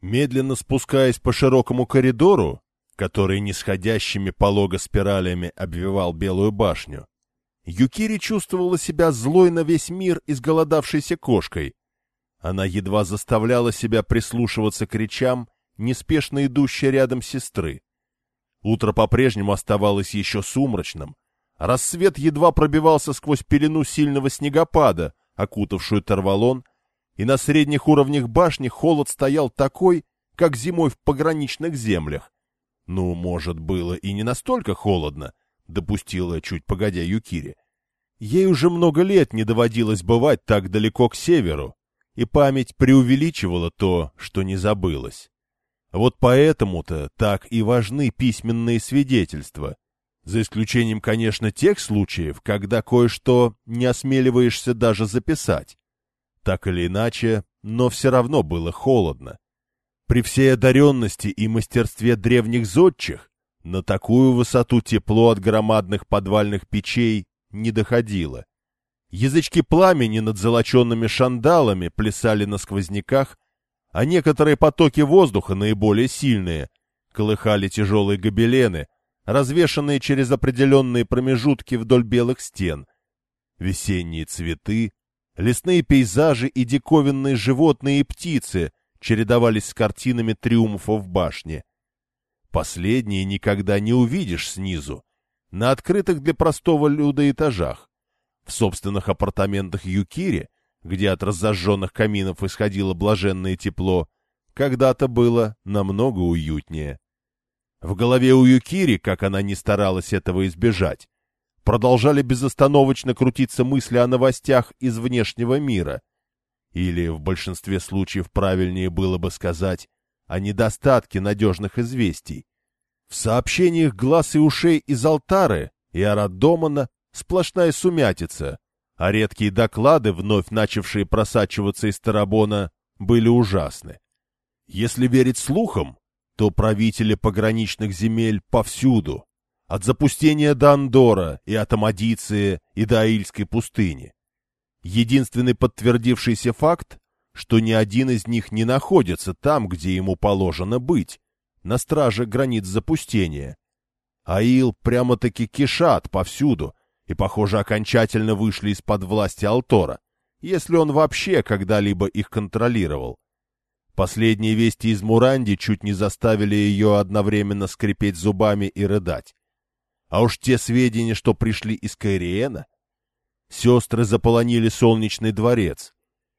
Медленно спускаясь по широкому коридору, который нисходящими полого спиралями обвивал Белую башню, Юкири чувствовала себя злой на весь мир изголодавшейся кошкой. Она едва заставляла себя прислушиваться к речам, неспешно идущей рядом сестры. Утро по-прежнему оставалось еще сумрачным, рассвет едва пробивался сквозь пелену сильного снегопада, окутавшую Тарвалон, и на средних уровнях башни холод стоял такой, как зимой в пограничных землях. Ну, может, было и не настолько холодно, допустила чуть погодя Юкири. Ей уже много лет не доводилось бывать так далеко к северу, и память преувеличивала то, что не забылось. Вот поэтому-то так и важны письменные свидетельства, за исключением, конечно, тех случаев, когда кое-что не осмеливаешься даже записать. Так или иначе, но все равно было холодно. При всей одаренности и мастерстве древних зодчих на такую высоту тепло от громадных подвальных печей не доходило. Язычки пламени над золоченными шандалами плясали на сквозняках, а некоторые потоки воздуха, наиболее сильные, колыхали тяжелые гобелены, развешанные через определенные промежутки вдоль белых стен. Весенние цветы, лесные пейзажи и диковинные животные и птицы чередовались с картинами триумфов башни. Последние никогда не увидишь снизу, на открытых для простого люда этажах. В собственных апартаментах Юкири, где от разожженных каминов исходило блаженное тепло, когда-то было намного уютнее. В голове у Юкири, как она не старалась этого избежать, продолжали безостановочно крутиться мысли о новостях из внешнего мира. Или, в большинстве случаев правильнее было бы сказать, о недостатке надежных известий. В сообщениях глаз и ушей из Алтары и Арадомана сплошная сумятица, а редкие доклады, вновь начавшие просачиваться из Тарабона, были ужасны. Если верить слухам, то правители пограничных земель повсюду, от запустения до Андора и от Амадиции и до Аильской пустыни. Единственный подтвердившийся факт, что ни один из них не находится там, где ему положено быть, на страже границ запустения. Аил прямо-таки кишат повсюду, и, похоже, окончательно вышли из-под власти Алтора, если он вообще когда-либо их контролировал. Последние вести из Муранди чуть не заставили ее одновременно скрипеть зубами и рыдать. А уж те сведения, что пришли из Кайриена... Сестры заполонили солнечный дворец.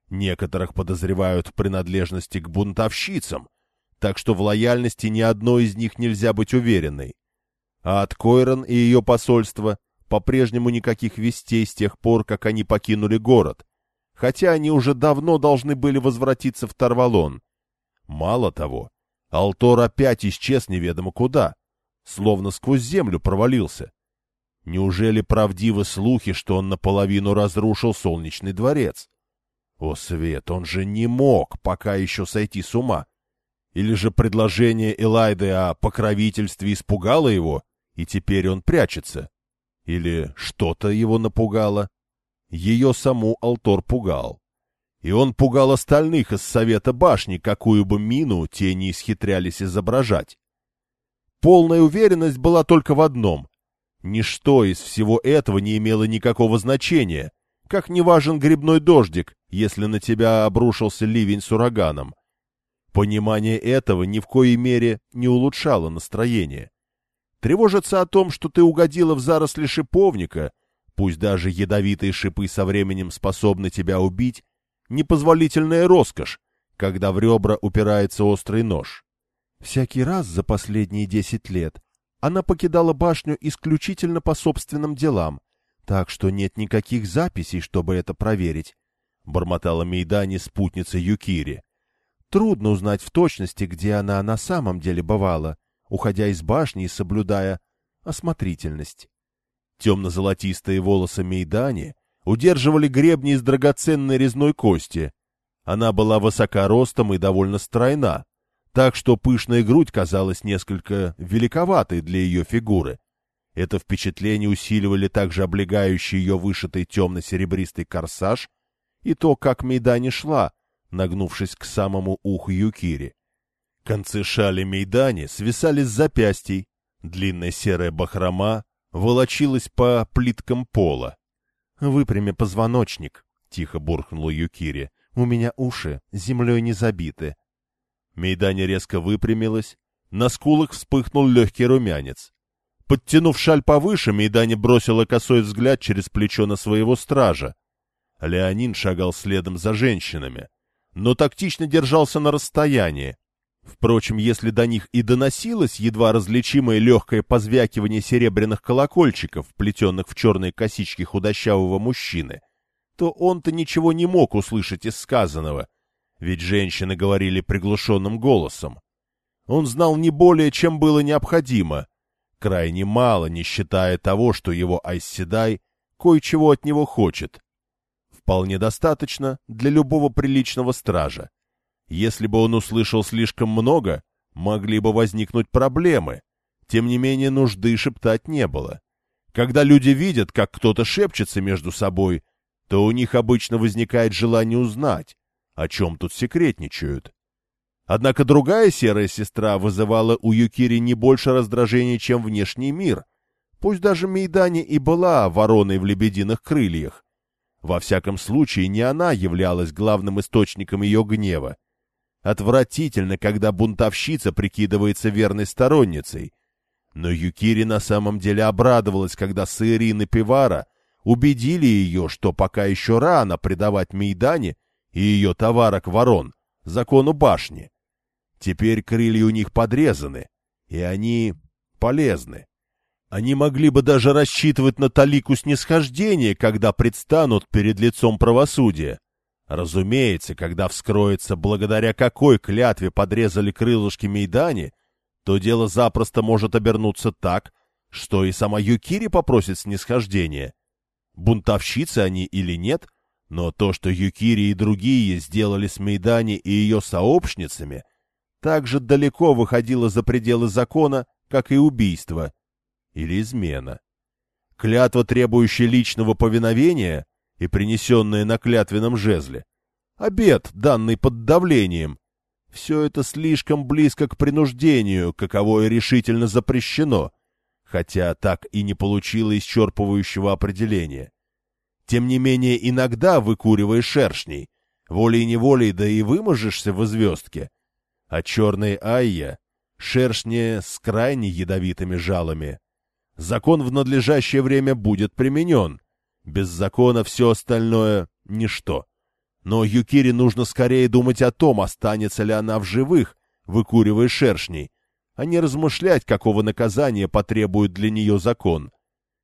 Некоторых подозревают в принадлежности к бунтовщицам, так что в лояльности ни одной из них нельзя быть уверенной. А от Койрон и ее посольства по-прежнему никаких вестей с тех пор, как они покинули город, хотя они уже давно должны были возвратиться в Тарвалон. Мало того, Алтор опять исчез неведомо куда, словно сквозь землю провалился. Неужели правдивы слухи, что он наполовину разрушил солнечный дворец? О, Свет, он же не мог пока еще сойти с ума. Или же предложение Элайды о покровительстве испугало его, и теперь он прячется? Или что-то его напугало? Ее саму Алтор пугал. И он пугал остальных из Совета Башни, какую бы мину те не исхитрялись изображать. Полная уверенность была только в одном. Ничто из всего этого не имело никакого значения, как не важен грибной дождик, если на тебя обрушился ливень с ураганом. Понимание этого ни в коей мере не улучшало настроение. Тревожиться о том, что ты угодила в заросли шиповника, пусть даже ядовитые шипы со временем способны тебя убить, непозволительная роскошь, когда в ребра упирается острый нож. Всякий раз за последние десять лет она покидала башню исключительно по собственным делам, так что нет никаких записей, чтобы это проверить, — бормотала Мейдани спутница Юкири. Трудно узнать в точности, где она на самом деле бывала — уходя из башни и соблюдая осмотрительность. Темно-золотистые волосы Мейдани удерживали гребни из драгоценной резной кости. Она была высока ростом и довольно стройна, так что пышная грудь казалась несколько великоватой для ее фигуры. Это впечатление усиливали также облегающий ее вышитый темно-серебристый корсаж и то, как Мейдани шла, нагнувшись к самому уху Юкири. Концы шали Мейдани свисали с запястий, длинная серая бахрома волочилась по плиткам пола. — Выпрями позвоночник, — тихо буркнула Юкири. — У меня уши землей не забиты. Мейдани резко выпрямилась, на скулах вспыхнул легкий румянец. Подтянув шаль повыше, Мейдани бросила косой взгляд через плечо на своего стража. Леонин шагал следом за женщинами, но тактично держался на расстоянии. Впрочем, если до них и доносилось едва различимое легкое позвякивание серебряных колокольчиков, плетенных в черные косички худощавого мужчины, то он-то ничего не мог услышать из сказанного, ведь женщины говорили приглушенным голосом. Он знал не более, чем было необходимо, крайне мало, не считая того, что его Айсседай кое-чего от него хочет. Вполне достаточно для любого приличного стража. Если бы он услышал слишком много, могли бы возникнуть проблемы. Тем не менее, нужды шептать не было. Когда люди видят, как кто-то шепчется между собой, то у них обычно возникает желание узнать, о чем тут секретничают. Однако другая серая сестра вызывала у Юкири не больше раздражения, чем внешний мир. Пусть даже Мейдани и была вороной в лебединых крыльях. Во всяком случае, не она являлась главным источником ее гнева. Отвратительно, когда бунтовщица прикидывается верной сторонницей. Но Юкири на самом деле обрадовалась, когда Саирин и Пивара убедили ее, что пока еще рано предавать Мейдане и ее товарок ворон закону башни. Теперь крылья у них подрезаны, и они полезны. Они могли бы даже рассчитывать на талику снисхождения, когда предстанут перед лицом правосудия. Разумеется, когда вскроется, благодаря какой клятве подрезали крылышки Мейдани, то дело запросто может обернуться так, что и сама Юкири попросит снисхождения. Бунтовщицы они или нет, но то, что Юкири и другие сделали с Мейдани и ее сообщницами, так же далеко выходило за пределы закона, как и убийство или измена. Клятва, требующая личного повиновения и принесенная на клятвенном жезле, обед, данный под давлением, все это слишком близко к принуждению, каковое решительно запрещено, хотя так и не получило исчерпывающего определения. Тем не менее, иногда, выкуривая шершней, волей-неволей да и выможешься в звездке, а черные айя — шершни с крайне ядовитыми жалами. Закон в надлежащее время будет применен. Без закона все остальное — ничто. Но Юкире нужно скорее думать о том, останется ли она в живых, выкуривая шершней, а не размышлять, какого наказания потребует для нее закон.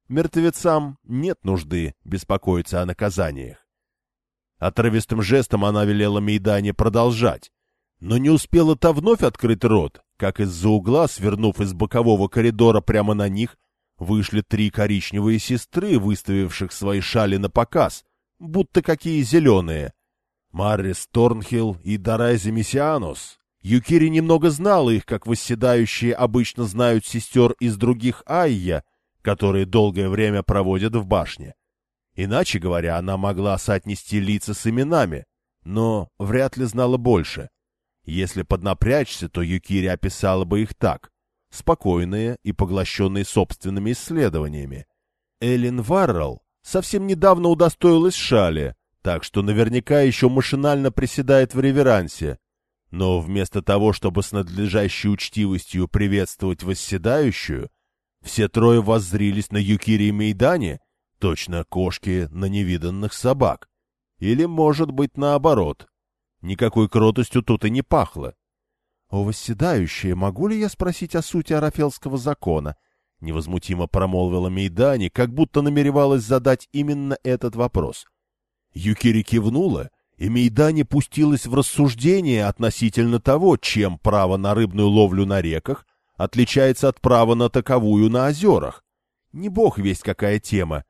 Мертвецам нет нужды беспокоиться о наказаниях. Отрывистым жестом она велела Мейдане продолжать. Но не успела та вновь открыть рот, как из-за угла, свернув из бокового коридора прямо на них, вышли три коричневые сестры, выставивших свои шали на показ, будто какие зеленые. Маррис Торнхилл и Дарайзи Мессианус. Юкири немного знала их, как восседающие обычно знают сестер из других Айя, которые долгое время проводят в башне. Иначе говоря, она могла соотнести лица с именами, но вряд ли знала больше. Если поднапрячься, то Юкири описала бы их так. Спокойные и поглощенные собственными исследованиями. Эллен Варрелл совсем недавно удостоилась шали, так что наверняка еще машинально приседает в реверансе. Но вместо того, чтобы с надлежащей учтивостью приветствовать восседающую, все трое воззрились на Юкири и Мейдане, точно кошки на невиданных собак. Или, может быть, наоборот. Никакой кротостью тут и не пахло. — О, восседающие, могу ли я спросить о сути арафелского закона? — невозмутимо промолвила Мейдани, как будто намеревалась задать именно этот вопрос. Юкири кивнула, и Мейдани пустилась в рассуждение относительно того, чем право на рыбную ловлю на реках отличается от права на таковую на озерах. Не бог весть какая тема,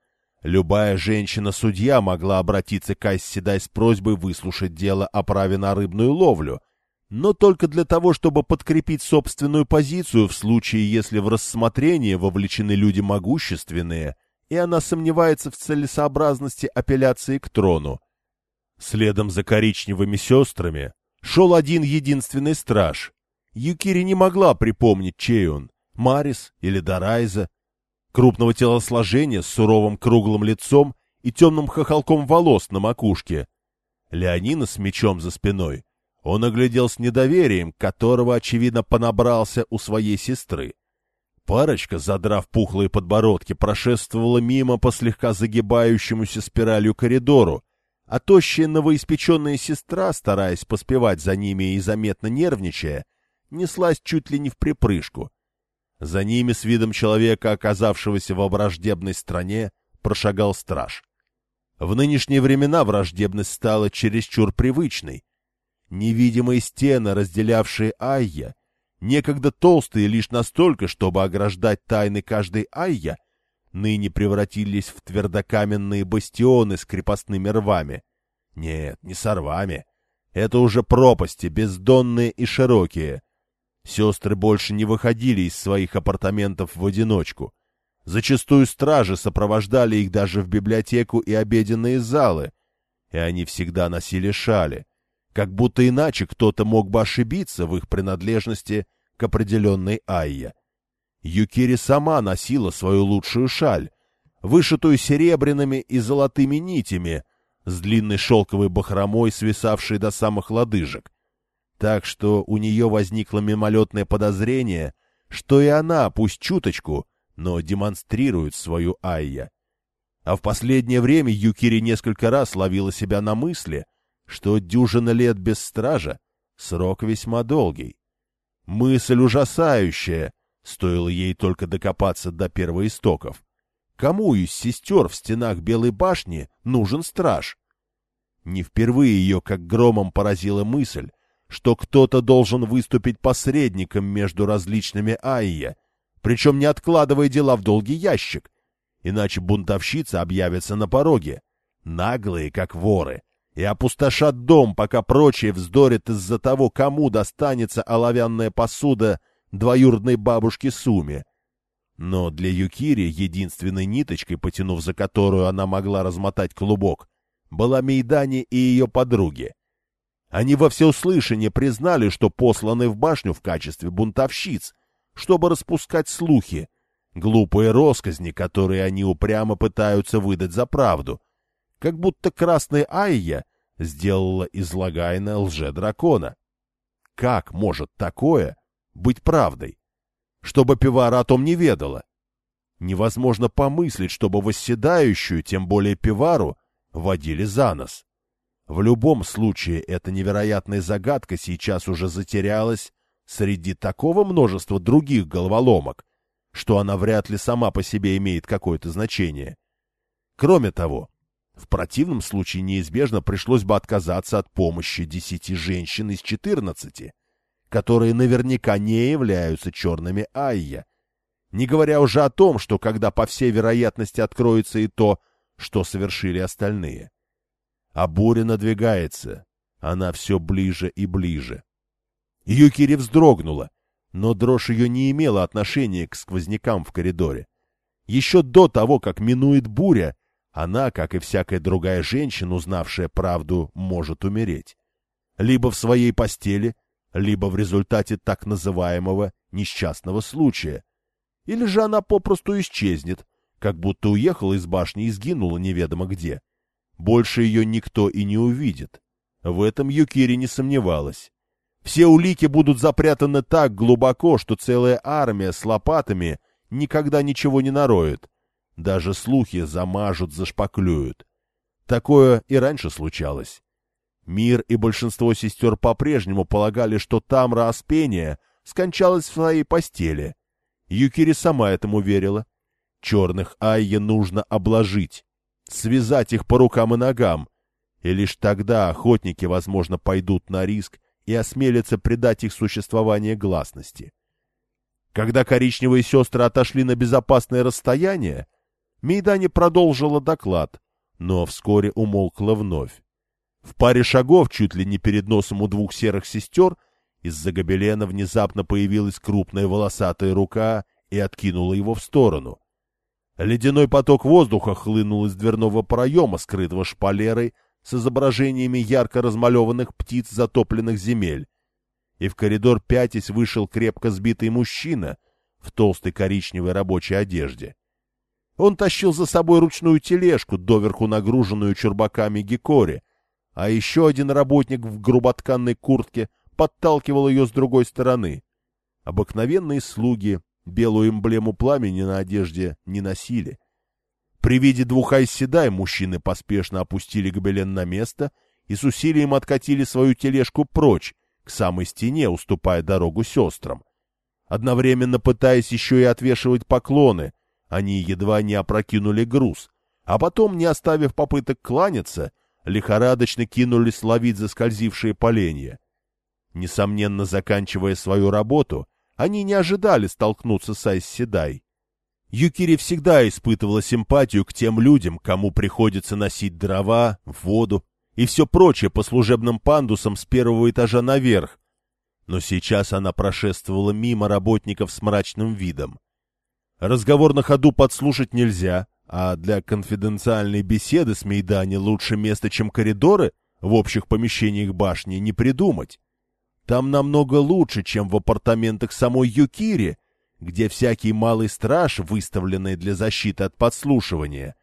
Любая женщина-судья могла обратиться к Айсседай с просьбой выслушать дело о праве на рыбную ловлю, но только для того, чтобы подкрепить собственную позицию в случае, если в рассмотрение вовлечены люди могущественные, и она сомневается в целесообразности апелляции к трону. Следом за коричневыми сестрами шел один единственный страж. Юкири не могла припомнить, чей он — Марис или Дарайза. Крупного телосложения с суровым круглым лицом и темным хохолком волос на макушке. Леонина с мечом за спиной. Он оглядел с недоверием, которого, очевидно, понабрался у своей сестры. Парочка, задрав пухлые подбородки, прошествовала мимо по слегка загибающемуся спиралью коридору, а тощая новоиспеченная сестра, стараясь поспевать за ними и заметно нервничая, неслась чуть ли не в припрыжку. За ними с видом человека, оказавшегося во враждебной стране, прошагал страж. В нынешние времена враждебность стала чересчур привычной. Невидимые стены, разделявшие Айя, некогда толстые лишь настолько, чтобы ограждать тайны каждой Айя, ныне превратились в твердокаменные бастионы с крепостными рвами. Нет, не с рвами. Это уже пропасти, бездонные и широкие. Сестры больше не выходили из своих апартаментов в одиночку. Зачастую стражи сопровождали их даже в библиотеку и обеденные залы, и они всегда носили шали, как будто иначе кто-то мог бы ошибиться в их принадлежности к определенной Айе. Юкири сама носила свою лучшую шаль, вышитую серебряными и золотыми нитями, с длинной шелковой бахромой, свисавшей до самых лодыжек. Так что у нее возникло мимолетное подозрение, что и она, пусть чуточку, но демонстрирует свою Айя. А в последнее время Юкири несколько раз ловила себя на мысли, что дюжина лет без стража — срок весьма долгий. Мысль ужасающая, стоило ей только докопаться до первоистоков. Кому из сестер в стенах Белой башни нужен страж? Не впервые ее как громом поразила мысль, что кто-то должен выступить посредником между различными Айя, причем не откладывая дела в долгий ящик, иначе бунтовщица объявится на пороге, наглые, как воры, и опустошат дом, пока прочие вздорят из-за того, кому достанется оловянная посуда двоюродной бабушки Суми. Но для Юкири единственной ниточкой, потянув за которую она могла размотать клубок, была Мейдани и ее подруги. Они во всеуслышание признали, что посланы в башню в качестве бунтовщиц, чтобы распускать слухи, глупые росказни, которые они упрямо пытаются выдать за правду, как будто красная Айя сделала из Лагайна лже-дракона. Как может такое быть правдой? Чтобы пивара о том не ведала. Невозможно помыслить, чтобы восседающую, тем более пивару, водили за нос. В любом случае, эта невероятная загадка сейчас уже затерялась среди такого множества других головоломок, что она вряд ли сама по себе имеет какое-то значение. Кроме того, в противном случае неизбежно пришлось бы отказаться от помощи десяти женщин из четырнадцати, которые наверняка не являются черными Айя, не говоря уже о том, что когда по всей вероятности откроется и то, что совершили остальные. А буря надвигается, она все ближе и ближе. Юкири вздрогнула, но дрожь ее не имела отношения к сквознякам в коридоре. Еще до того, как минует буря, она, как и всякая другая женщина, узнавшая правду, может умереть. Либо в своей постели, либо в результате так называемого несчастного случая. Или же она попросту исчезнет, как будто уехала из башни и сгинула неведомо где. Больше ее никто и не увидит. В этом Юкири не сомневалась. Все улики будут запрятаны так глубоко, что целая армия с лопатами никогда ничего не нароет, даже слухи замажут, зашпаклюют. Такое и раньше случалось. Мир и большинство сестер по-прежнему полагали, что Тамра Аспения скончалась в своей постели. Юкири сама этому верила. Черных Айе нужно обложить, связать их по рукам и ногам, и лишь тогда охотники, возможно, пойдут на риск и осмелятся предать их существование гласности. Когда коричневые сестры отошли на безопасное расстояние, Мейдани продолжила доклад, но вскоре умолкла вновь. В паре шагов, чуть ли не перед носом у двух серых сестер, из-за гобелена внезапно появилась крупная волосатая рука и откинула его в сторону. Ледяной поток воздуха хлынул из дверного проема, скрытого шпалерой, с изображениями ярко размалеванных птиц затопленных земель. и в коридор пятясь вышел крепко сбитый мужчина в толстой коричневой рабочей одежде. Он тащил за собой ручную тележку, доверху нагруженную чурбаками гекори, а еще один работник в груботканной куртке подталкивал ее с другой стороны. Обыкновенные слуги белую эмблему пламени на одежде не носили. При виде двух айседай мужчины поспешно опустили гобелен на место и с усилием откатили свою тележку прочь, к самой стене, уступая дорогу сестрам. Одновременно пытаясь еще и отвешивать поклоны, они едва не опрокинули груз, а потом, не оставив попыток кланяться, лихорадочно кинулись ловить заскользившие поленья. Несомненно, заканчивая свою работу, они не ожидали столкнуться с Айсседай. Юкири всегда испытывала симпатию к тем людям, кому приходится носить дрова, воду и все прочее по служебным пандусам с первого этажа наверх, но сейчас она прошествовала мимо работников с мрачным видом. Разговор на ходу подслушать нельзя, а для конфиденциальной беседы с Мейдани лучше место, чем коридоры в общих помещениях башни, не придумать. Там намного лучше, чем в апартаментах самой Юкири, где всякий малый страж, выставленный для защиты от подслушивания,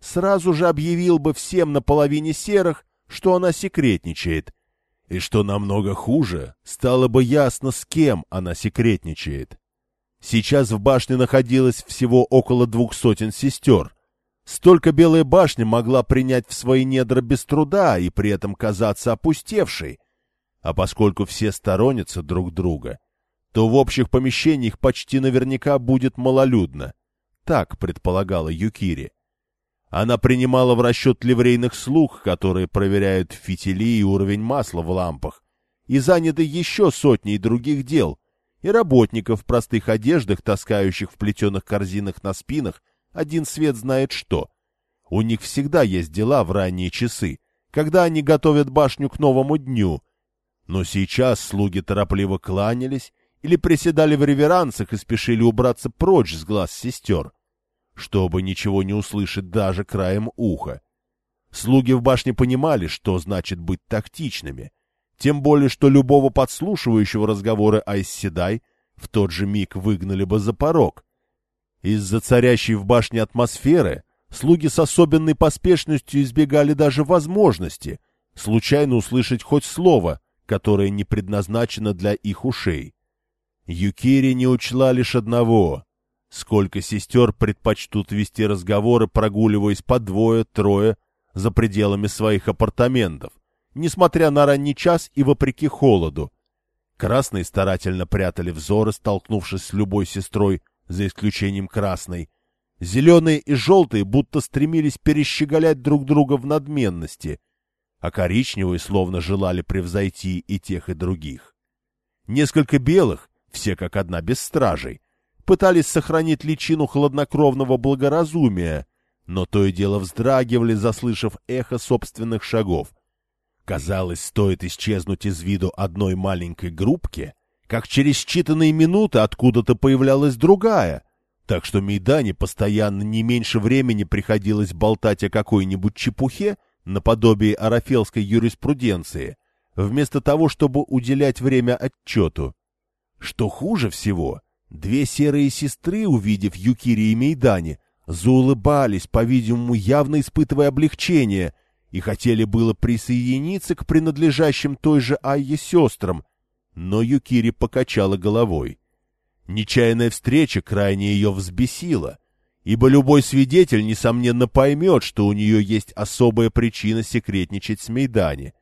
сразу же объявил бы всем на половине серых, что она секретничает. И что намного хуже, стало бы ясно, с кем она секретничает. Сейчас в башне находилось всего около двух сотен сестер. Столько Белая башня могла принять в свои недра без труда и при этом казаться опустевшей. А поскольку все сторонятся друг друга, то в общих помещениях почти наверняка будет малолюдно. Так предполагала Юкири. Она принимала в расчет ливрейных слуг, которые проверяют фитили и уровень масла в лампах, и заняты еще сотней других дел, и работников в простых одеждах, таскающих в плетеных корзинах на спинах, один свет знает что. У них всегда есть дела в ранние часы, когда они готовят башню к новому дню. Но сейчас слуги торопливо кланялись или приседали в реверансах и спешили убраться прочь с глаз сестер чтобы ничего не услышать даже краем уха. Слуги в башне понимали, что значит быть тактичными, тем более, что любого подслушивающего разговоры Айсседай в тот же миг выгнали бы за порог. Из-за царящей в башне атмосферы слуги с особенной поспешностью избегали даже возможности случайно услышать хоть слово, которое не предназначено для их ушей. Юкири не учла лишь одного Сколько сестер предпочтут вести разговоры, прогуливаясь по двое-трое за пределами своих апартаментов, несмотря на ранний час и вопреки холоду. Красные старательно прятали взоры, столкнувшись с любой сестрой, за исключением красной. Зеленые и желтые будто стремились перещеголять друг друга в надменности, а коричневые словно желали превзойти и тех, и других. Несколько белых, все как одна без стражей, пытались сохранить личину хладнокровного благоразумия, но то и дело вздрагивали, заслышав эхо собственных шагов. Казалось, стоит исчезнуть из виду одной маленькой группки, как через считанные минуты откуда-то появлялась другая, так что Мейдане постоянно не меньше времени приходилось болтать о какой-нибудь чепухе, наподобие арафелской юриспруденции, вместо того, чтобы уделять время отчету. Что хуже всего, Две серые сестры, увидев Юкири и Мейдани, заулыбались, по-видимому, явно испытывая облегчение, и хотели было присоединиться к принадлежащим той же Айе сестрам, но Юкири покачала головой. Нечаянная встреча крайне ее взбесила, ибо любой свидетель, несомненно, поймет, что у нее есть особая причина секретничать с Мейдани.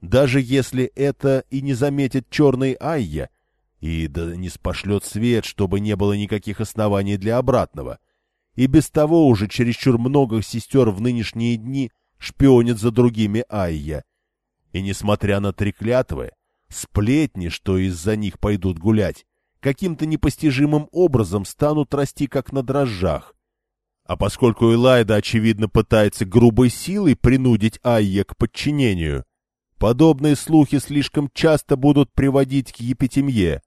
Даже если это и не заметит черный Айя, и да не спошлет свет, чтобы не было никаких оснований для обратного. И без того уже чересчур много сестер в нынешние дни шпионит за другими Айя. И несмотря на треклятвы, сплетни, что из-за них пойдут гулять, каким-то непостижимым образом станут расти как на дрожжах. А поскольку Элайда, очевидно, пытается грубой силой принудить Айя к подчинению, подобные слухи слишком часто будут приводить к епитемье,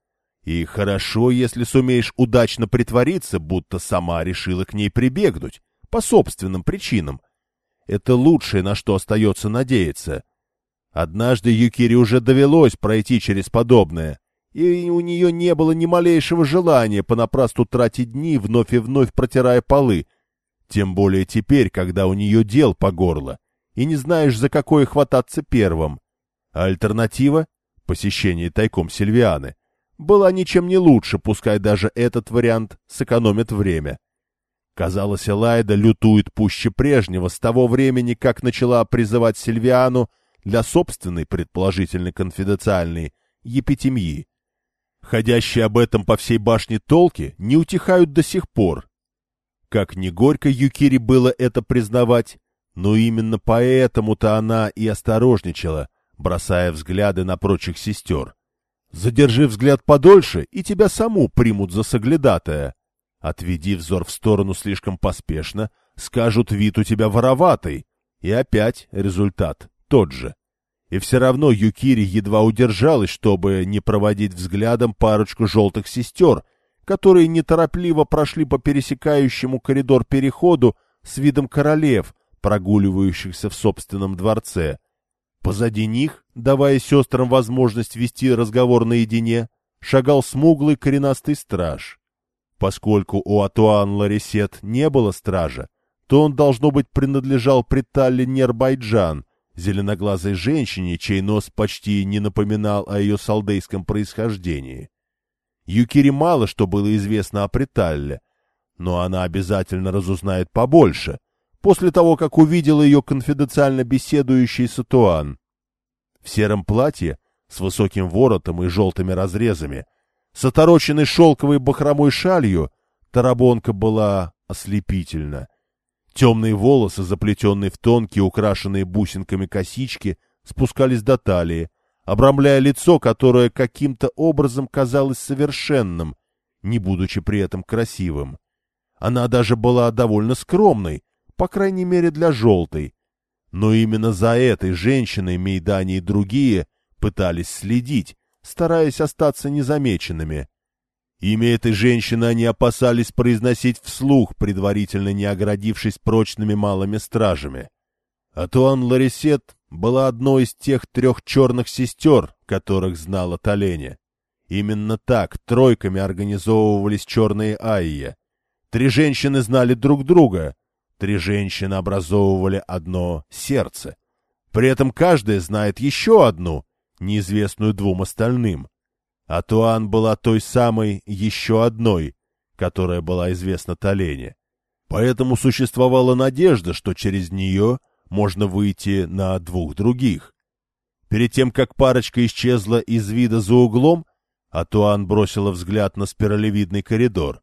и хорошо, если сумеешь удачно притвориться, будто сама решила к ней прибегнуть, по собственным причинам. Это лучшее, на что остается надеяться. Однажды Юкири уже довелось пройти через подобное, и у нее не было ни малейшего желания понапрасну тратить дни, вновь и вновь протирая полы, тем более теперь, когда у нее дел по горло, и не знаешь, за какое хвататься первым. А альтернатива — посещение тайком Сильвианы — была ничем не лучше, пускай даже этот вариант сэкономит время. Казалось, Элайда лютует пуще прежнего с того времени, как начала призывать Сильвиану для собственной, предположительно конфиденциальной, епитемьи. Ходящие об этом по всей башне толки не утихают до сих пор. Как ни горько Юкири было это признавать, но именно поэтому-то она и осторожничала, бросая взгляды на прочих сестер. Задержи взгляд подольше, и тебя саму примут за соглядатая. Отведи взор в сторону слишком поспешно, скажут вид у тебя вороватый. И опять результат тот же. И все равно Юкири едва удержалась, чтобы не проводить взглядом парочку желтых сестер, которые неторопливо прошли по пересекающему коридор переходу с видом королев, прогуливающихся в собственном дворце. Позади них, давая сестрам возможность вести разговор наедине, шагал смуглый коренастый страж. Поскольку у Атуан Ларисет не было стража, то он, должно быть, принадлежал Приталле Нербайджан, зеленоглазой женщине, чей нос почти не напоминал о ее салдейском происхождении. Юкири мало что было известно о Приталле, но она обязательно разузнает побольше, после того, как увидела ее конфиденциально беседующий Сатуан. В сером платье с высоким воротом и желтыми разрезами, с отороченной шелковой бахромой шалью, тарабонка была ослепительна. Темные волосы, заплетенные в тонкие, украшенные бусинками косички, спускались до талии, обрамляя лицо, которое каким-то образом казалось совершенным, не будучи при этом красивым. Она даже была довольно скромной, по крайней мере для желтой. Но именно за этой женщиной Мейдани и другие пытались следить, стараясь остаться незамеченными. Имя этой женщины они опасались произносить вслух, предварительно не оградившись прочными малыми стражами. Атуан Ларисет была одной из тех трех черных сестер, которых знала Толеня. Именно так тройками организовывались черные Айя. Три женщины знали друг друга, три женщины образовывали одно сердце. При этом каждая знает еще одну, неизвестную двум остальным. А Туан была той самой еще одной, которая была известна Толене. Поэтому существовала надежда, что через нее можно выйти на двух других. Перед тем, как парочка исчезла из вида за углом, Атуан бросила взгляд на спиралевидный коридор.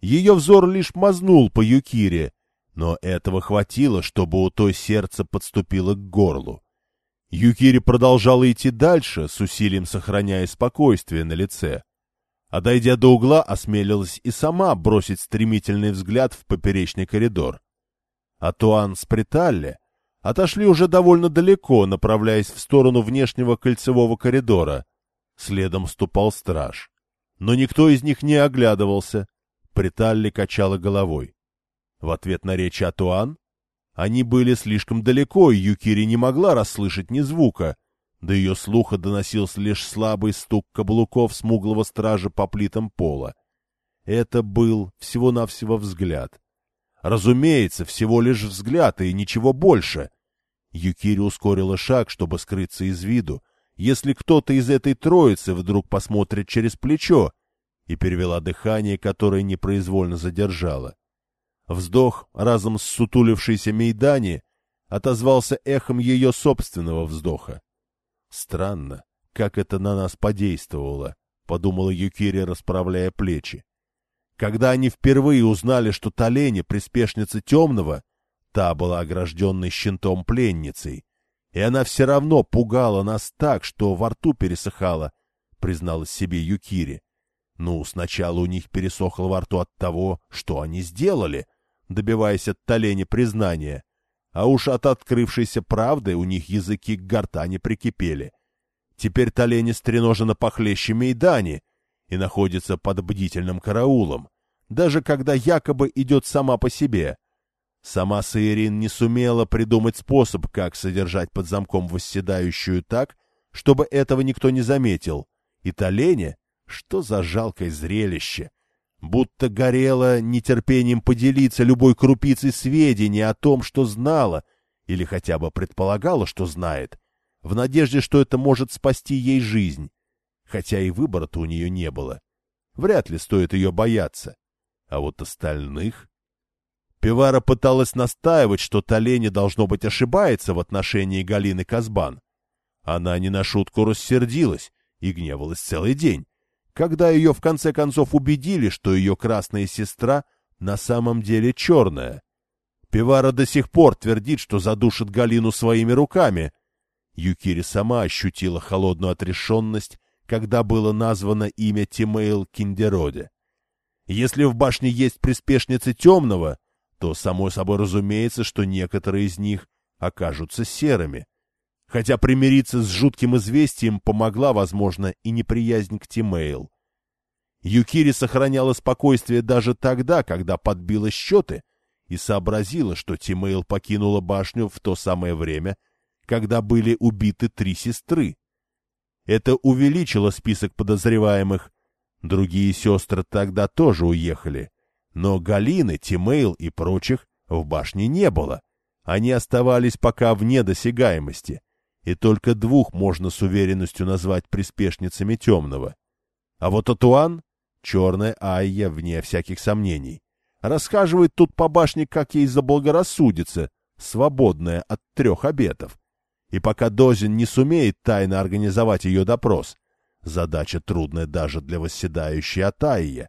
Ее взор лишь мазнул по Юкире, но этого хватило, чтобы у той сердце подступило к горлу. Юкири продолжала идти дальше, с усилием сохраняя спокойствие на лице. А дойдя до угла, осмелилась и сама бросить стремительный взгляд в поперечный коридор. А Туан с Приталли отошли уже довольно далеко, направляясь в сторону внешнего кольцевого коридора. Следом ступал страж. Но никто из них не оглядывался. Приталли качала головой. В ответ на речь Атуан они были слишком далеко, и Юкири не могла расслышать ни звука. До ее слуха доносился лишь слабый стук каблуков смуглого стража по плитам пола. Это был всего-навсего взгляд. Разумеется, всего лишь взгляд и ничего больше. Юкири ускорила шаг, чтобы скрыться из виду, если кто-то из этой троицы вдруг посмотрит через плечо, и перевела дыхание, которое непроизвольно задержала. Вздох, разом ссутулившийся Мейдани, отозвался эхом ее собственного вздоха. «Странно, как это на нас подействовало», — подумала Юкири, расправляя плечи. Когда они впервые узнали, что Толени — приспешница Темного, та была огражденной щентом пленницей, и она все равно пугала нас так, что во рту пересыхала, призналась себе Юкири. Ну, сначала у них пересохло во рту от того, что они сделали, добиваясь от Толени признания, а уж от открывшейся правды у них языки к гортани прикипели. Теперь Толени стреножена похлеще Мейдани и находится под бдительным караулом, даже когда якобы идет сама по себе. Сама Саирин не сумела придумать способ, как содержать под замком восседающую так, чтобы этого никто не заметил. И Толене, что за жалкое зрелище! Будто горела нетерпением поделиться любой крупицей сведений о том, что знала, или хотя бы предполагала, что знает, в надежде, что это может спасти ей жизнь, хотя и выбора-то у нее не было. Вряд ли стоит ее бояться. А вот остальных... Пивара пыталась настаивать, что Толени должно быть ошибается в отношении Галины Казбан. Она не на шутку рассердилась и гневалась целый день, когда ее в конце концов убедили, что ее красная сестра на самом деле черная. Пивара до сих пор твердит, что задушит Галину своими руками. Юкири сама ощутила холодную отрешенность, когда было названо имя Тимейл Киндероде. Если в башне есть приспешницы темного, то, само собой разумеется, что некоторые из них окажутся серыми. Хотя примириться с жутким известием помогла, возможно, и неприязнь к Тимейл. Юкири сохраняла спокойствие даже тогда, когда подбила счеты и сообразила, что Тимейл покинула башню в то самое время, когда были убиты три сестры. Это увеличило список подозреваемых. Другие сестры тогда тоже уехали. Но Галины, Тимейл и прочих в башне не было. Они оставались пока вне досягаемости, и только двух можно с уверенностью назвать приспешницами темного. А вот Атуан, черная Айя, вне всяких сомнений, расхаживает тут по башне, как ей заблагорассудится, свободная от трех обетов. И пока Дозин не сумеет тайно организовать ее допрос, задача трудная даже для восседающей Атаия,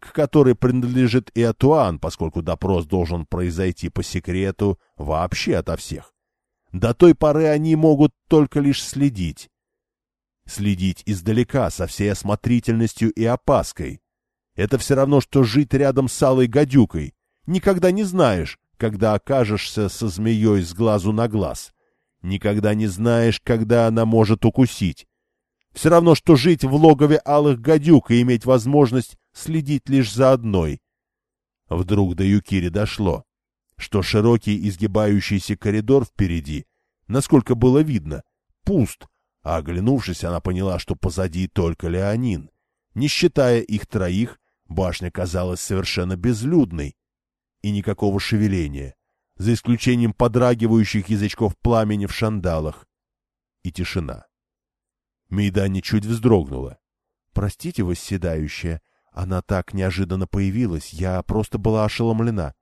к которой принадлежит и Атуан, поскольку допрос должен произойти по секрету вообще ото всех. До той поры они могут только лишь следить. Следить издалека, со всей осмотрительностью и опаской. Это все равно, что жить рядом с алой гадюкой. Никогда не знаешь, когда окажешься со змеей с глазу на глаз. Никогда не знаешь, когда она может укусить. Все равно, что жить в логове алых гадюк и иметь возможность следить лишь за одной. Вдруг до Юкири дошло, что широкий изгибающийся коридор впереди, насколько было видно, пуст, а оглянувшись, она поняла, что позади только Леонин. Не считая их троих, башня казалась совершенно безлюдной, и никакого шевеления, за исключением подрагивающих язычков пламени в шандалах, и тишина. Мейдани чуть вздрогнула. — Простите, восседающая, она так неожиданно появилась, я просто была ошеломлена.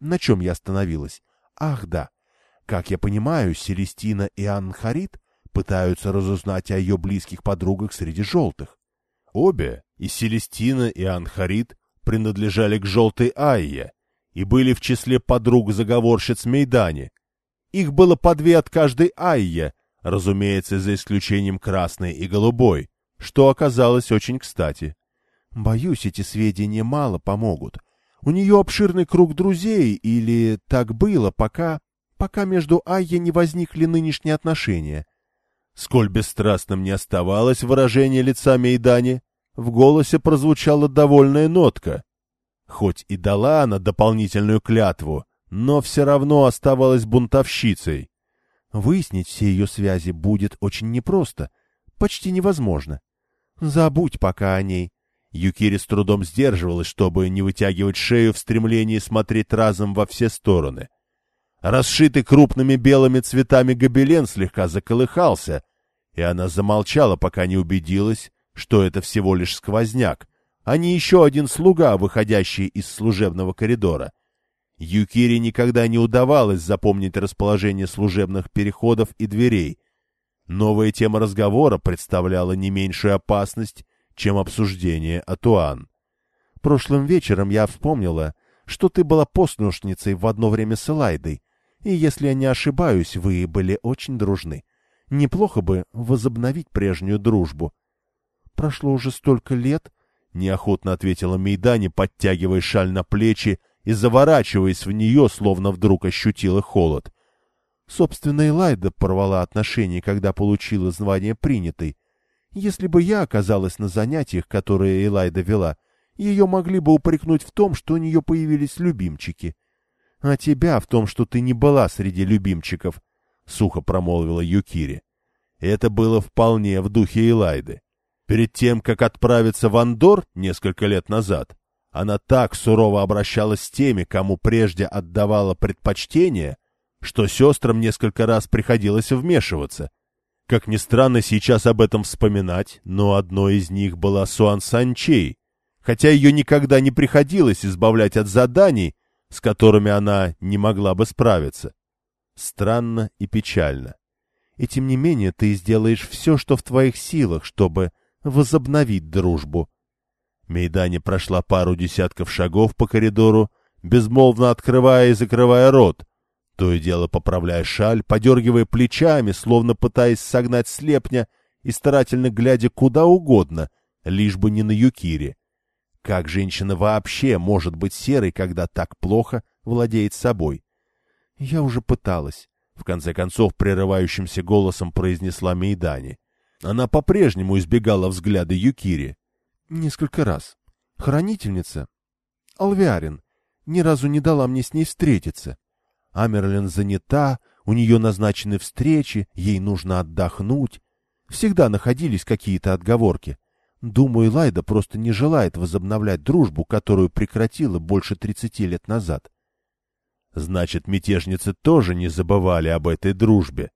На чем я остановилась? Ах, да. Как я понимаю, Селестина и Анхарит пытаются разузнать о ее близких подругах среди желтых. Обе, и Селестина, и Анхарит, принадлежали к желтой Айе и были в числе подруг заговорщиц Мейдани. Их было по две от каждой Айе, разумеется, за исключением красной и голубой, что оказалось очень кстати. Боюсь, эти сведения мало помогут. У нее обширный круг друзей, или так было, пока... пока между Айя не возникли нынешние отношения. Сколь бесстрастным не оставалось выражение лица Мейдани, в голосе прозвучала довольная нотка. Хоть и дала она дополнительную клятву, но все равно оставалась бунтовщицей. Выяснить все ее связи будет очень непросто, почти невозможно. Забудь пока о ней. Юкири с трудом сдерживалась, чтобы не вытягивать шею в стремлении смотреть разом во все стороны. Расшитый крупными белыми цветами гобелен слегка заколыхался, и она замолчала, пока не убедилась, что это всего лишь сквозняк, а не еще один слуга, выходящий из служебного коридора. Юкири никогда не удавалось запомнить расположение служебных переходов и дверей. Новая тема разговора представляла не меньшую опасность, чем обсуждение Атуан. Прошлым вечером я вспомнила, что ты была постнушницей в одно время с Элайдой, и, если я не ошибаюсь, вы были очень дружны. Неплохо бы возобновить прежнюю дружбу. Прошло уже столько лет, — неохотно ответила Мейдани, подтягивая шаль на плечи и заворачиваясь в нее, словно вдруг ощутила холод. Собственно, Элайда порвала отношения, когда получила звание принятой. Если бы я оказалась на занятиях, которые Элайда вела, ее могли бы упрекнуть в том, что у нее появились любимчики. а тебя в том, что ты не была среди любимчиков, — сухо промолвила Юкири. Это было вполне в духе Элайды. Перед тем, как отправиться в Андор несколько лет назад, она так сурово обращалась с теми, кому прежде отдавала предпочтение, что сестрам несколько раз приходилось вмешиваться. Как ни странно сейчас об этом вспоминать, но одной из них была Суан Санчей, хотя ее никогда не приходилось избавлять от заданий, с которыми она не могла бы справиться. Странно и печально. И тем не менее ты сделаешь все, что в твоих силах, чтобы возобновить дружбу. Мейдане прошла пару десятков шагов по коридору, безмолвно открывая и закрывая рот, то и дело поправляя шаль, подергивая плечами, словно пытаясь согнать слепня и старательно глядя куда угодно, лишь бы не на Юкире. Как женщина вообще может быть серой, когда так плохо владеет собой? Я уже пыталась. В конце концов, прерывающимся голосом произнесла Мейдани. Она по-прежнему избегала взгляда Юкири. Несколько раз. Хранительница, Алвиарин, ни разу не дала мне с ней встретиться. Амерлин занята, у нее назначены встречи, ей нужно отдохнуть. Всегда находились какие-то отговорки. Думаю, Лайда просто не желает возобновлять дружбу, которую прекратила больше тридцати лет назад. Значит, мятежницы тоже не забывали об этой дружбе.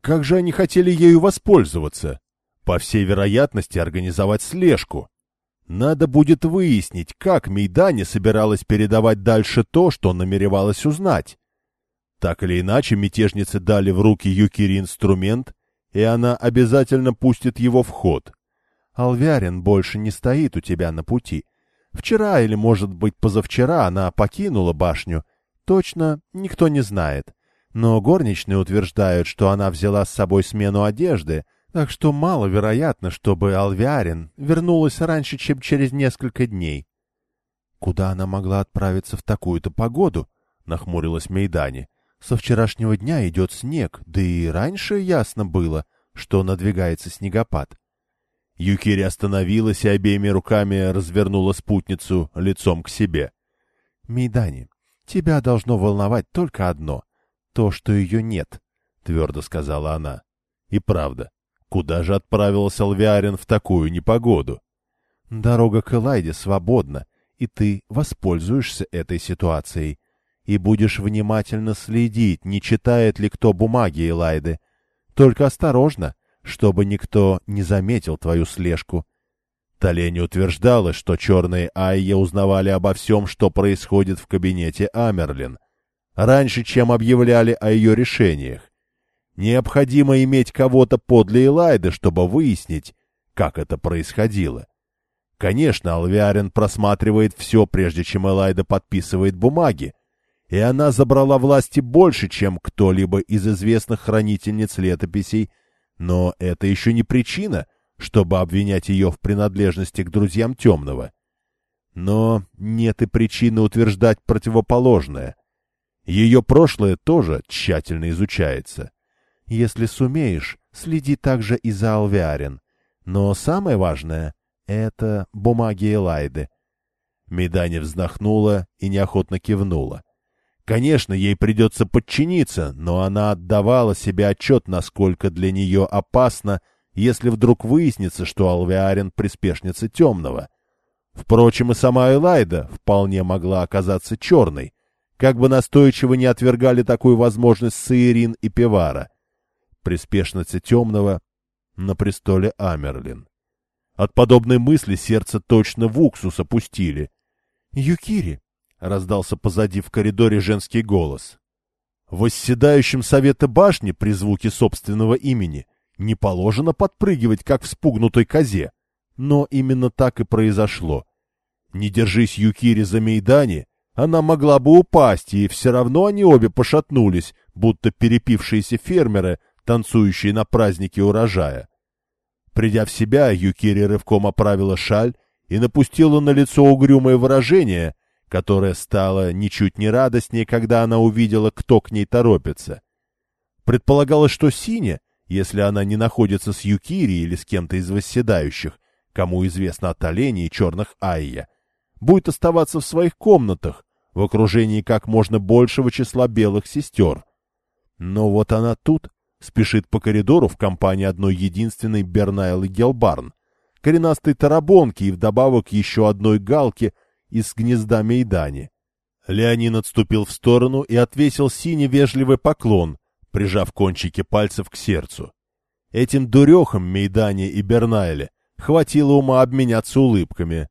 Как же они хотели ею воспользоваться? По всей вероятности, организовать слежку. Надо будет выяснить, как Мейдане собиралась передавать дальше то, что намеревалась узнать. Так или иначе, мятежницы дали в руки Юкири инструмент, и она обязательно пустит его в ход. Алвярин больше не стоит у тебя на пути. Вчера или, может быть, позавчера она покинула башню. Точно никто не знает. Но горничные утверждают, что она взяла с собой смену одежды, так что маловероятно, чтобы Алвярин вернулась раньше, чем через несколько дней. — Куда она могла отправиться в такую-то погоду? — нахмурилась Мейдани. Со вчерашнего дня идет снег, да и раньше ясно было, что надвигается снегопад. Юкири остановилась и обеими руками развернула спутницу лицом к себе. — Мейдани, тебя должно волновать только одно — то, что ее нет, — твердо сказала она. И правда, куда же отправился Алвиарин в такую непогоду? Дорога к Элайде свободна, и ты воспользуешься этой ситуацией и будешь внимательно следить, не читает ли кто бумаги Элайды. Только осторожно, чтобы никто не заметил твою слежку. Толени утверждала, что черные Айя узнавали обо всем, что происходит в кабинете Амерлин, раньше, чем объявляли о ее решениях. Необходимо иметь кого-то подле Элайды, чтобы выяснить, как это происходило. Конечно, Алвиарин просматривает все, прежде чем Элайда подписывает бумаги, и она забрала власти больше, чем кто-либо из известных хранительниц летописей, но это еще не причина, чтобы обвинять ее в принадлежности к друзьям Темного. Но нет и причины утверждать противоположное. Ее прошлое тоже тщательно изучается. Если сумеешь, следи также и за Алвиарин. Но самое важное — это бумаги Элайды. Медани вздохнула и неохотно кивнула. Конечно, ей придется подчиниться, но она отдавала себе отчет, насколько для нее опасно, если вдруг выяснится, что Алвиарин — приспешница темного. Впрочем, и сама Элайда вполне могла оказаться черной, как бы настойчиво не отвергали такую возможность Саирин и Певара. Приспешница темного на престоле Амерлин. От подобной мысли сердце точно в уксус опустили. — Юкири, — раздался позади в коридоре женский голос. Восседающим совета башни при звуке собственного имени не положено подпрыгивать, как в спугнутой козе. Но именно так и произошло. Не держись Юкири за Мейдани, она могла бы упасть, и все равно они обе пошатнулись, будто перепившиеся фермеры, танцующие на празднике урожая. Придя в себя, Юкири рывком оправила шаль и напустила на лицо угрюмое выражение — которая стала ничуть не радостнее, когда она увидела, кто к ней торопится. Предполагалось, что Синя, если она не находится с Юкири или с кем-то из восседающих, кому известно о Толене и черных Айя, будет оставаться в своих комнатах, в окружении как можно большего числа белых сестер. Но вот она тут, спешит по коридору в компании одной единственной Бернайлы Гелбарн, коренастой тарабонки и вдобавок еще одной галки из гнезда Мейдани. Леонин отступил в сторону и отвесил синий вежливый поклон, прижав кончики пальцев к сердцу. Этим дурехам Мейдане и Бернайле хватило ума обменяться улыбками.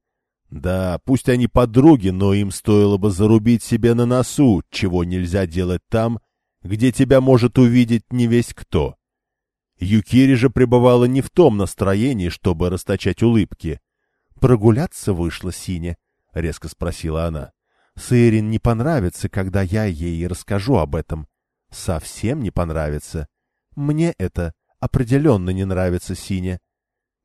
Да, пусть они подруги, но им стоило бы зарубить себе на носу, чего нельзя делать там, где тебя может увидеть не весь кто. Юкири же пребывала не в том настроении, чтобы расточать улыбки. «Прогуляться вышла Синя?» — резко спросила она. «Сэрин не понравится, когда я ей расскажу об этом. Совсем не понравится. Мне это определенно не нравится, Синя».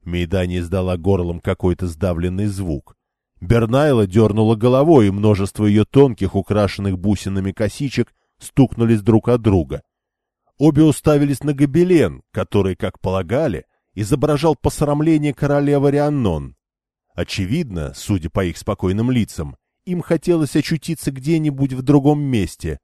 Мейдани издала горлом какой-то сдавленный звук. Бернайла дернула головой, и множество ее тонких, украшенных бусинами косичек стукнулись друг от друга. Обе уставились на гобелен, который, как полагали, изображал посрамление королевы Рианнон. Очевидно, судя по их спокойным лицам, им хотелось очутиться где-нибудь в другом месте.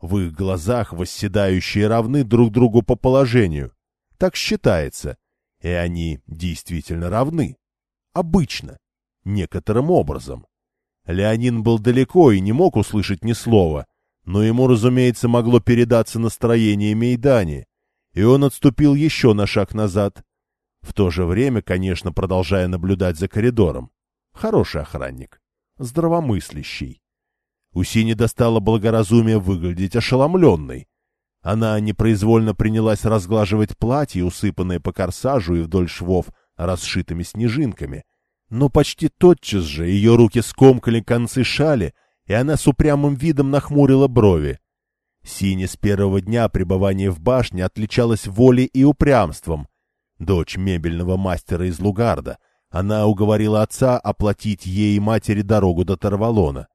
В их глазах восседающие равны друг другу по положению. Так считается. И они действительно равны. Обычно. Некоторым образом. Леонин был далеко и не мог услышать ни слова, но ему, разумеется, могло передаться настроение Мейдани, и он отступил еще на шаг назад. В то же время, конечно, продолжая наблюдать за коридором. Хороший охранник. Здравомыслящий. У Сини достало благоразумие выглядеть ошеломленной. Она непроизвольно принялась разглаживать платье, усыпанное по корсажу и вдоль швов расшитыми снежинками. Но почти тотчас же ее руки скомкали концы шали — и она с упрямым видом нахмурила брови. Синя с первого дня пребывания в башне отличалась волей и упрямством. Дочь мебельного мастера из Лугарда, она уговорила отца оплатить ей и матери дорогу до Тарвалона.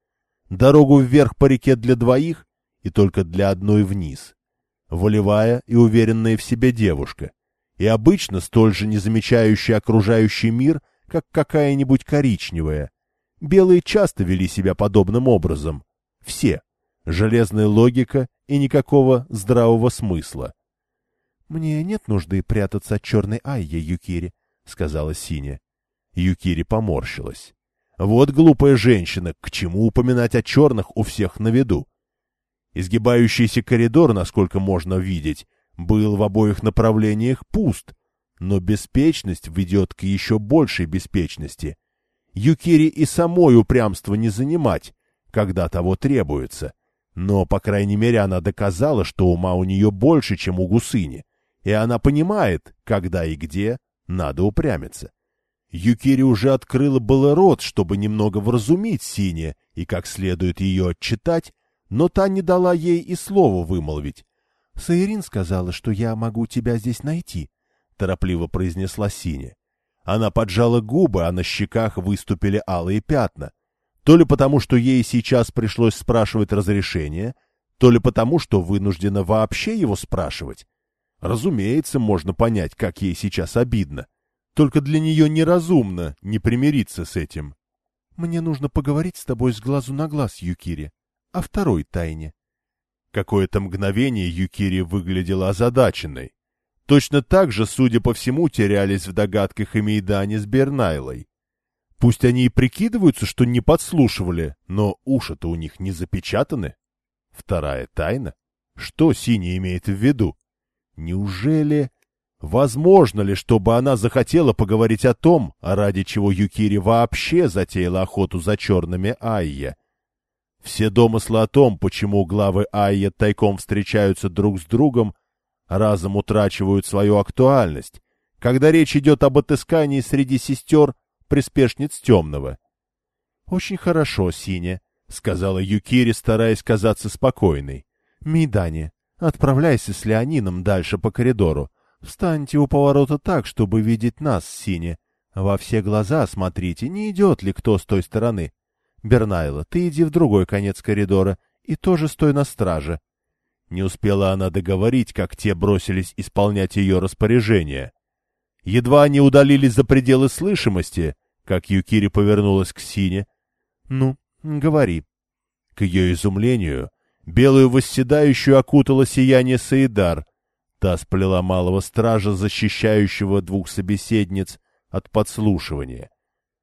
Дорогу вверх по реке для двоих и только для одной вниз. Волевая и уверенная в себе девушка. И обычно столь же не замечающая окружающий мир, как какая-нибудь коричневая — Белые часто вели себя подобным образом. Все. Железная логика и никакого здравого смысла. — Мне нет нужды прятаться от черной Айя, Юкири, — сказала Синя. Юкири поморщилась. Вот глупая женщина, к чему упоминать о черных у всех на виду? Изгибающийся коридор, насколько можно видеть, был в обоих направлениях пуст, но беспечность ведет к еще большей беспечности. Юкири и самой упрямство не занимать, когда того требуется. Но, по крайней мере, она доказала, что ума у нее больше, чем у гусыни, и она понимает, когда и где надо упрямиться. Юкири уже открыла было рот, чтобы немного вразумить Сине и как следует ее отчитать, но та не дала ей и слова вымолвить. — Саирин сказала, что я могу тебя здесь найти, — торопливо произнесла Синя. Она поджала губы, а на щеках выступили алые пятна. То ли потому, что ей сейчас пришлось спрашивать разрешение, то ли потому, что вынуждена вообще его спрашивать. Разумеется, можно понять, как ей сейчас обидно. Только для нее неразумно не примириться с этим. «Мне нужно поговорить с тобой с глазу на глаз, Юкири, о второй тайне». Какое-то мгновение Юкири выглядела озадаченной. Точно так же, судя по всему, терялись в догадках и Мейдане с Бернайлой. Пусть они и прикидываются, что не подслушивали, но уши-то у них не запечатаны. Вторая тайна? Что Синий имеет в виду? Неужели... Возможно ли, чтобы она захотела поговорить о том, ради чего Юкири вообще затеяла охоту за черными Айя? Все домыслы о том, почему главы Айя тайком встречаются друг с другом, разом утрачивают свою актуальность, когда речь идет об отыскании среди сестер приспешниц темного. — Очень хорошо, Синя, — сказала Юкири, стараясь казаться спокойной. — Мидани, отправляйся с Леонином дальше по коридору. Встаньте у поворота так, чтобы видеть нас, Синя. Во все глаза смотрите, не идет ли кто с той стороны. Бернайла, ты иди в другой конец коридора и тоже стой на страже. Не успела она договорить, как те бросились исполнять ее распоряжение. Едва они удалились за пределы слышимости, как Юкири повернулась к Сине. — Ну, говори. — К ее изумлению, белую восседающую окутало сияние Саидар. Та сплела малого стража, защищающего двух собеседниц от подслушивания.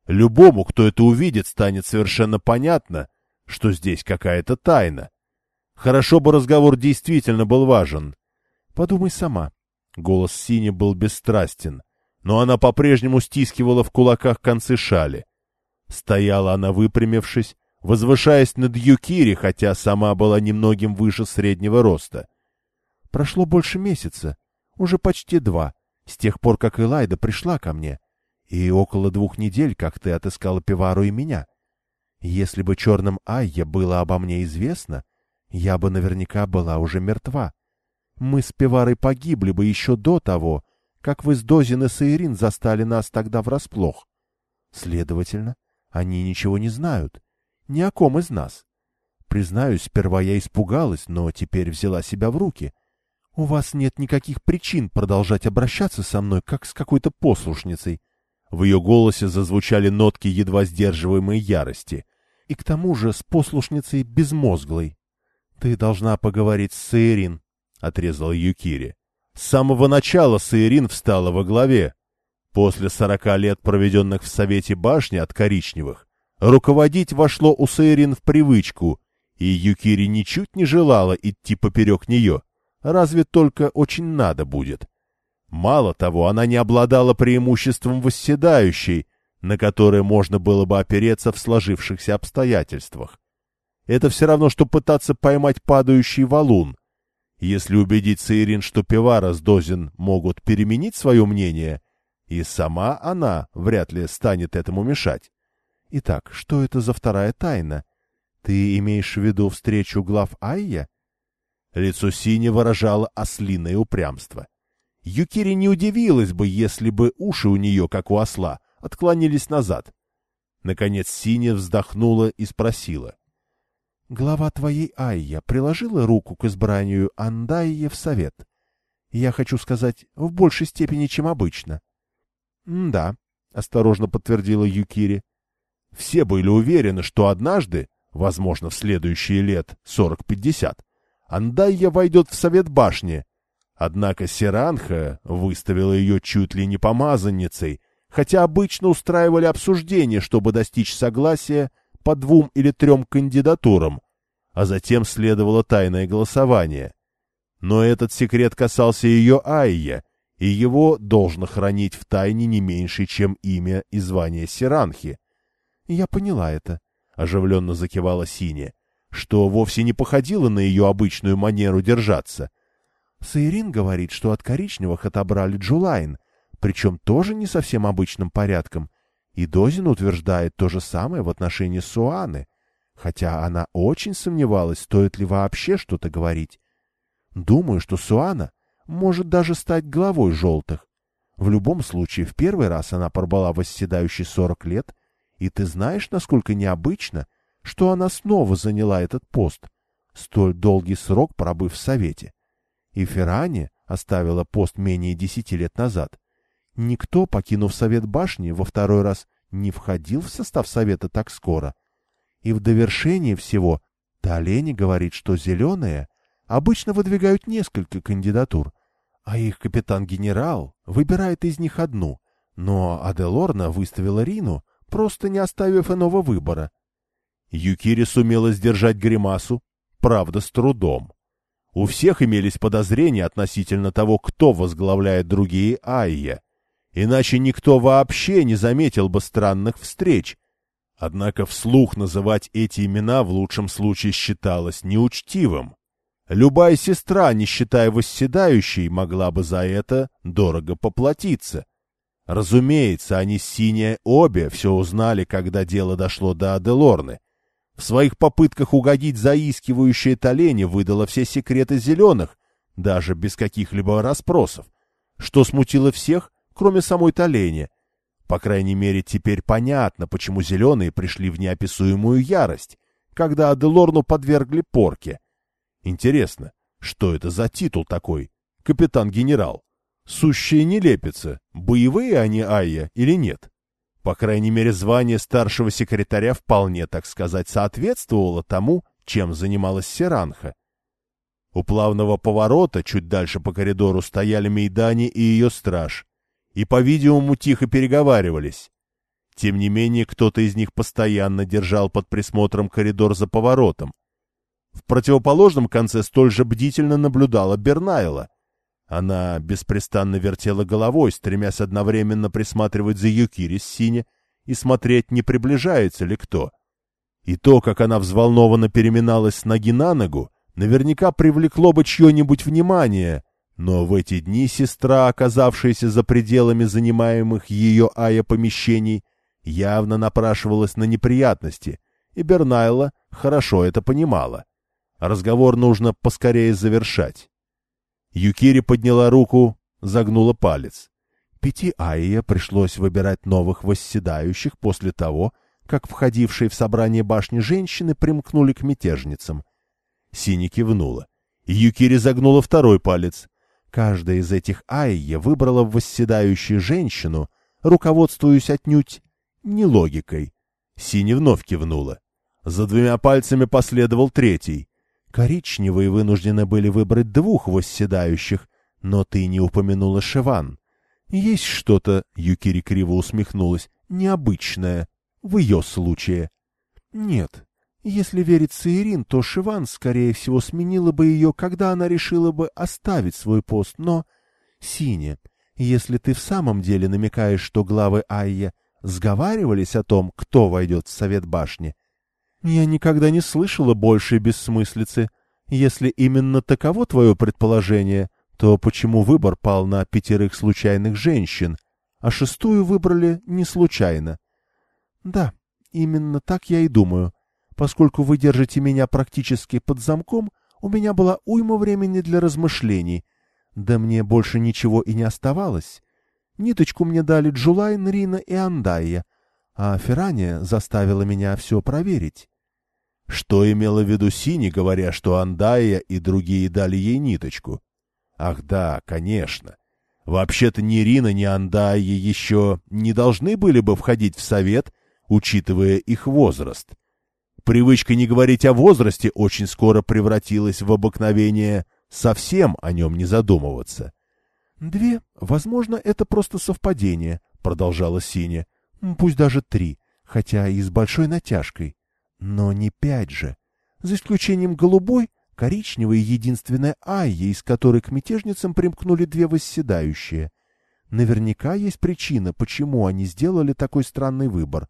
Любому, кто это увидит, станет совершенно понятно, что здесь какая-то тайна. Хорошо бы разговор действительно был важен. Подумай сама. Голос Сини был бесстрастен, но она по-прежнему стискивала в кулаках концы шали. Стояла она выпрямившись, возвышаясь над Юкири, хотя сама была немногим выше среднего роста. Прошло больше месяца, уже почти два, с тех пор, как Элайда пришла ко мне, и около двух недель, как ты отыскала Пивару и меня. Если бы черным Айя было обо мне известно, я бы наверняка была уже мертва. Мы с Пиварой погибли бы еще до того, как вы с Дозин и Саирин застали нас тогда врасплох. Следовательно, они ничего не знают, ни о ком из нас. Признаюсь, сперва я испугалась, но теперь взяла себя в руки. У вас нет никаких причин продолжать обращаться со мной, как с какой-то послушницей. В ее голосе зазвучали нотки едва сдерживаемой ярости. И к тому же с послушницей безмозглой. Ты должна поговорить с Саирин, — отрезал Юкири. С самого начала Саирин встала во главе. После сорока лет, проведенных в Совете Башни от Коричневых, руководить вошло у Саирин в привычку, и Юкири ничуть не желала идти поперек нее, разве только очень надо будет. Мало того, она не обладала преимуществом восседающей, на которое можно было бы опереться в сложившихся обстоятельствах. Это все равно, что пытаться поймать падающий валун. Если убедить Саирин, что Пивара с Дозин могут переменить свое мнение, и сама она вряд ли станет этому мешать. Итак, что это за вторая тайна? Ты имеешь в виду встречу глав Айя? Лицо Сини выражало ослиное упрямство. Юкири не удивилась бы, если бы уши у нее, как у осла, отклонились назад. Наконец Синя вздохнула и спросила. — Глава твоей Айя приложила руку к избранию Андайе в совет? Я хочу сказать, в большей степени, чем обычно. — Да, — осторожно подтвердила Юкири. Все были уверены, что однажды, возможно, в следующие лет сорок-пятьдесят, Андайя войдет в совет башни, Однако Сиранха выставила ее чуть ли не помазанницей, хотя обычно устраивали обсуждение, чтобы достичь согласия по двум или трем кандидатурам, а затем следовало тайное голосование. Но этот секрет касался ее Айя, и его должно хранить в тайне не меньше, чем имя и звание Сиранхи. — Я поняла это, — оживленно закивала Синя, что вовсе не походило на ее обычную манеру держаться — Саирин говорит, что от коричневых отобрали Джулайн, причем тоже не совсем обычным порядком, и Дозин утверждает то же самое в отношении Суаны, хотя она очень сомневалась, стоит ли вообще что-то говорить. Думаю, что Суана может даже стать главой желтых. В любом случае, в первый раз она пробыла восседающей сорок лет, и ты знаешь, насколько необычно, что она снова заняла этот пост, столь долгий срок пробыв в Совете и Ферране оставила пост менее десяти лет назад, никто, покинув Совет башни, во второй раз не входил в состав Совета так скоро. И в довершение всего Толени говорит, что зеленые обычно выдвигают несколько кандидатур, а их капитан-генерал выбирает из них одну, но Аделорна выставила Рину, просто не оставив иного выбора. Юкири сумела сдержать гримасу, правда, с трудом. У всех имелись подозрения относительно того, кто возглавляет другие Айя. Иначе никто вообще не заметил бы странных встреч. Однако вслух называть эти имена в лучшем случае считалось неучтивым. Любая сестра, не считая восседающей, могла бы за это дорого поплатиться. Разумеется, они с Синия обе все узнали, когда дело дошло до Аделорны. В своих попытках угодить заискивающая Толени выдала все секреты зеленых, даже без каких-либо расспросов, что смутило всех, кроме самой Толени. По крайней мере, теперь понятно, почему зеленые пришли в неописуемую ярость, когда Аделорну подвергли порке. Интересно, что это за титул такой? Капитан-генерал. Сущая нелепица, боевые они Айя или нет? По крайней мере, звание старшего секретаря вполне, так сказать, соответствовало тому, чем занималась Серанха. У плавного поворота чуть дальше по коридору стояли Мейдани и ее страж, и, по-видимому, тихо переговаривались. Тем не менее, кто-то из них постоянно держал под присмотром коридор за поворотом. В противоположном конце столь же бдительно наблюдала Бернайла. Она беспрестанно вертела головой, стремясь одновременно присматривать за Юкири с сине и смотреть, не приближается ли кто. И то, как она взволнованно переминалась с ноги на ногу, наверняка привлекло бы чье-нибудь внимание, но в эти дни сестра, оказавшаяся за пределами занимаемых ее Ая помещений, явно напрашивалась на неприятности, и Бернайла хорошо это понимала. Разговор нужно поскорее завершать. Юкири подняла руку, загнула палец. Пяти Айя пришлось выбирать новых восседающих после того, как входившие в собрание башни женщины примкнули к мятежницам. Сини кивнула. Юкири загнула второй палец. Каждая из этих Айя выбрала восседающую женщину, руководствуясь отнюдь не логикой. Сини вновь кивнула. За двумя пальцами последовал третий. Коричневые вынуждены были выбрать двух восседающих, но ты не упомянула Шиван. Есть что-то, Юкири криво усмехнулась, необычное в ее случае. Нет, если верить Саирин, то Шиван, скорее всего, сменила бы ее, когда она решила бы оставить свой пост, но... Синя, если ты в самом деле намекаешь, что главы Айя сговаривались о том, кто войдет в Совет Башни, я никогда не слышала большей бессмыслицы. Если именно таково твое предположение, то почему выбор пал на пятерых случайных женщин, а шестую выбрали не случайно? Да, именно так я и думаю. Поскольку вы держите меня практически под замком, у меня была уйма времени для размышлений. Да мне больше ничего и не оставалось. Ниточку мне дали Джулайн, Рина и Андайя, а Феррания заставила меня все проверить. Что имела в виду Сини, говоря, что Андайя и другие дали ей ниточку? Ах да, конечно. Вообще-то ни Рина, ни Андайя еще не должны были бы входить в совет, учитывая их возраст. Привычка не говорить о возрасте очень скоро превратилась в обыкновение совсем о нем не задумываться. — Две, возможно, это просто совпадение, — продолжала Синя. — Пусть даже три, хотя и с большой натяжкой. Но не пять же. За исключением голубой, коричневой единственная Айя, из которой к мятежницам примкнули две восседающие. Наверняка есть причина, почему они сделали такой странный выбор.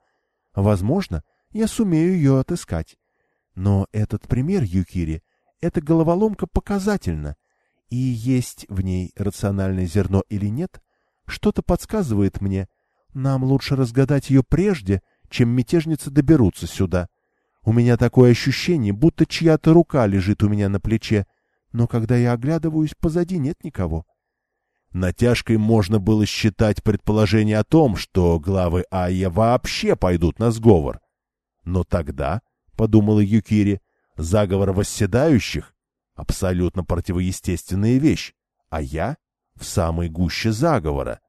Возможно, я сумею ее отыскать. Но этот пример, Юкири, эта головоломка показательна, и есть в ней рациональное зерно или нет, что-то подсказывает мне, нам лучше разгадать ее прежде, чем мятежницы доберутся сюда. У меня такое ощущение, будто чья-то рука лежит у меня на плече, но когда я оглядываюсь, позади нет никого. Натяжкой можно было считать предположение о том, что главы Айя вообще пойдут на сговор. Но тогда, — подумала Юкири, — заговор восседающих — абсолютно противоестественная вещь, а я в самой гуще заговора.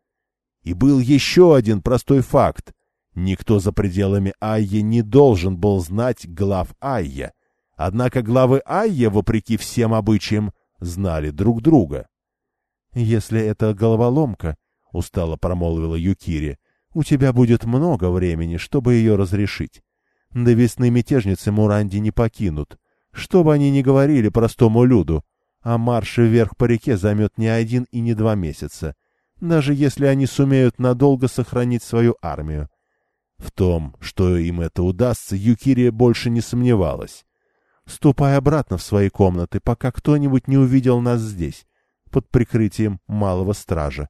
И был еще один простой факт. Никто за пределами Айя не должен был знать глав Айя. Однако главы Айя, вопреки всем обычаям, знали друг друга. «Если это головоломка», — устало промолвила Юкири, — «у тебя будет много времени, чтобы ее разрешить. До весны мятежницы Муранди не покинут. Что бы они ни говорили простому люду, а марш вверх по реке займет не один и не два месяца, даже если они сумеют надолго сохранить свою армию. В том, что им это удастся, Юкирия больше не сомневалась. «Ступай обратно в свои комнаты, пока кто-нибудь не увидел нас здесь под прикрытием малого стража.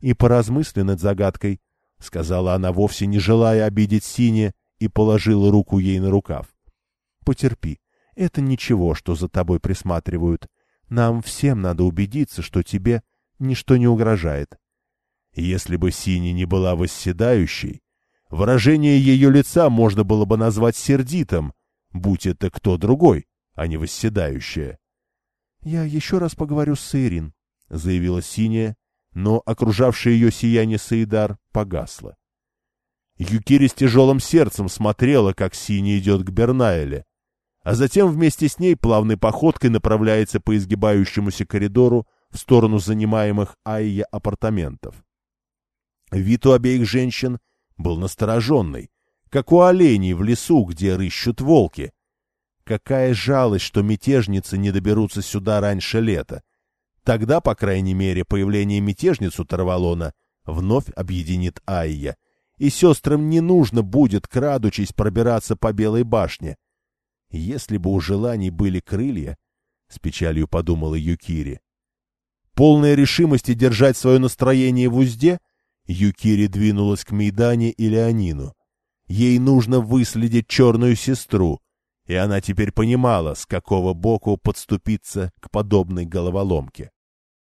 И поразмысли над загадкой, — сказала она, вовсе не желая обидеть Сине, и положила руку ей на рукав. — Потерпи. Это ничего, что за тобой присматривают. Нам всем надо убедиться, что тебе ничто не угрожает. Если бы Сине не была восседающей, выражение ее лица можно было бы назвать сердитым, будь это кто другой, а не восседающая. — Я еще раз поговорю с Ирин, — заявила синяя, но окружавшее ее сияние Саидар погасло. Юкири с тяжелым сердцем смотрела, как синий идет к Бернаэле. а затем вместе с ней плавной походкой направляется по изгибающемуся коридору в сторону занимаемых Айя апартаментов. Вид у обеих женщин был настороженный, как у оленей в лесу, где рыщут волки. Какая жалость, что мятежницы не доберутся сюда раньше лета. Тогда, по крайней мере, появление мятежниц у Тарвалона вновь объединит Айя, и сестрам не нужно будет, крадучись, пробираться по Белой башне. Если бы у желаний были крылья, — с печалью подумала Юкири. Полная решимости держать свое настроение в узде, Юкири двинулась к Мейдане и Леонину. Ей нужно выследить черную сестру, и она теперь понимала, с какого боку подступиться к подобной головоломке.